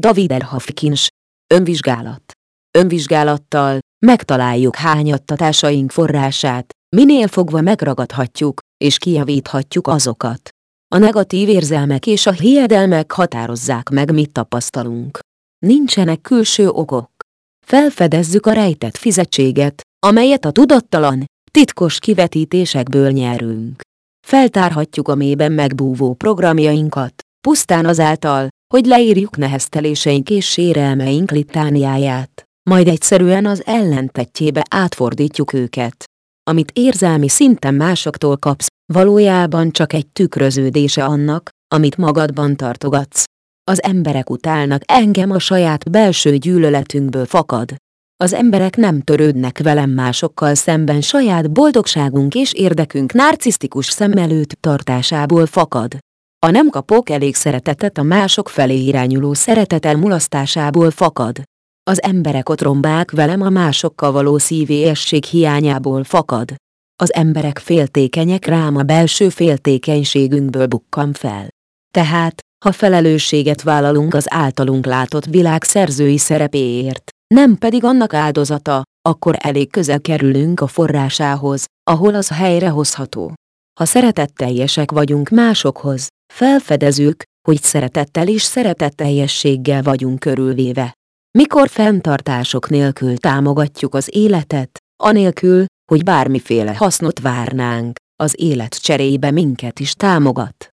David R. Hopkins. Önvizsgálat. Önvizsgálattal megtaláljuk hányattatásaink forrását, minél fogva megragadhatjuk, és kijavíthatjuk azokat. A negatív érzelmek és a hiedelmek határozzák meg, mit tapasztalunk. Nincsenek külső okok. Felfedezzük a rejtett fizetséget, amelyet a tudattalan, titkos kivetítésekből nyerünk. Feltárhatjuk a mélyben megbúvó programjainkat, pusztán azáltal, hogy leírjuk nehezteléseink és sérelmeink litániáját, majd egyszerűen az ellentetjébe átfordítjuk őket. Amit érzelmi szinten másoktól kapsz, valójában csak egy tükröződése annak, amit magadban tartogatsz. Az emberek utálnak engem a saját belső gyűlöletünkből fakad. Az emberek nem törődnek velem másokkal szemben saját boldogságunk és érdekünk narcisztikus szem előtt tartásából fakad. A nem kapok elég szeretetet a mások felé irányuló szeretet elmulasztásából fakad. Az emberek otrombák velem a másokkal való szívélyesség hiányából fakad. Az emberek féltékenyek rám a belső féltékenységünkből bukkam fel. Tehát, ha felelősséget vállalunk az általunk látott világ szerzői szerepéért, nem pedig annak áldozata, akkor elég közel kerülünk a forrásához, ahol az helyrehozható. Ha szeretetteljesek vagyunk másokhoz, felfedezünk, hogy szeretettel és szeretetteljességgel vagyunk körülvéve. Mikor fenntartások nélkül támogatjuk az életet, anélkül, hogy bármiféle hasznot várnánk, az élet cserébe minket is támogat.